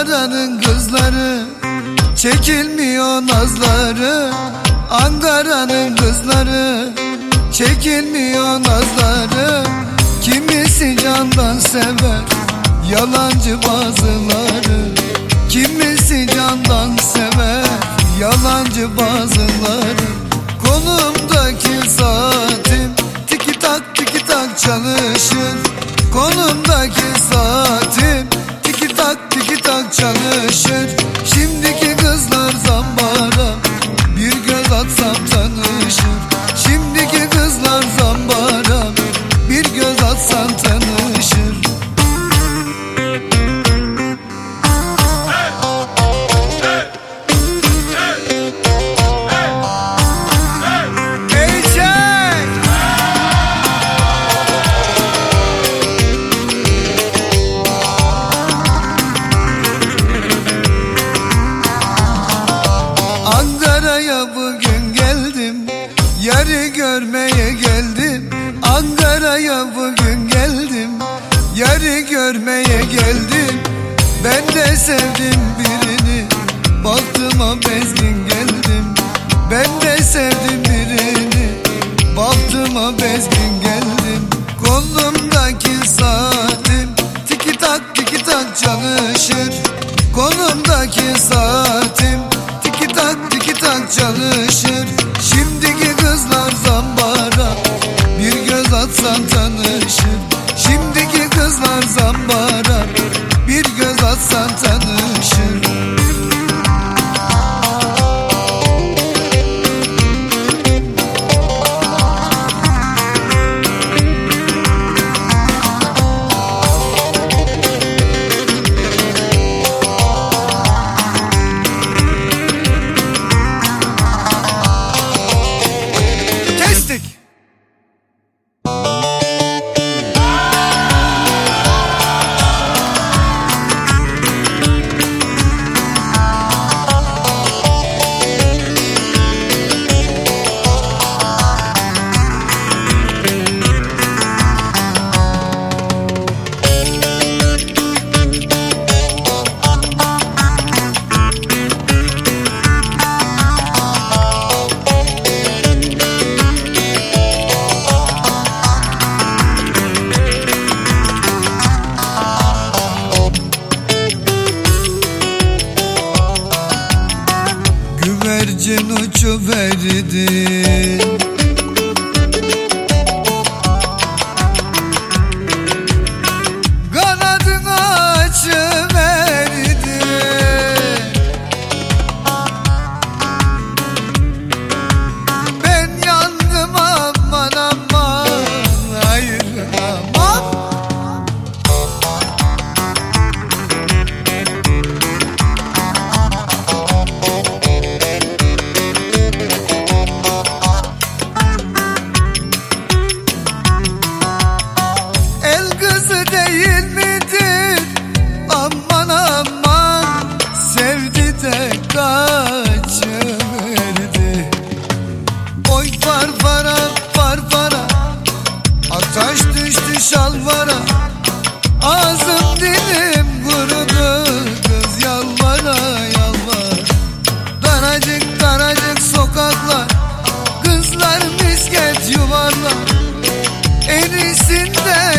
Ankara'nın kızları Çekilmiyor nazları. Ankara'nın kızları Çekilmiyor nazları. Kimisi candan sever Yalancı bazıları. Kimisi candan sever Yalancı bazıları. Kolumdaki saatim Tiki tak tiki tak çalışır. Kolumdaki tiki Ankara'ya bugün geldim Yarı görmeye geldim. Ankara'ya bugün geldim Yarı görmeye geldim. Ben de sevdim birini Baktıma bezgin geldim. Ben de sevdim birini Baktıma bezgin geldim. Kolumdaki saatim Tiki tak tiki tak çalışır. Kolumdaki saatim çalışır. Şimdiki kızlar zambara Bir göz atsan tanışır you. şalvara Ağzım dilim kurudu kız yalvara yalvar Daracık daracık sokaklar Kızlar misket yuvarlar. Erisinde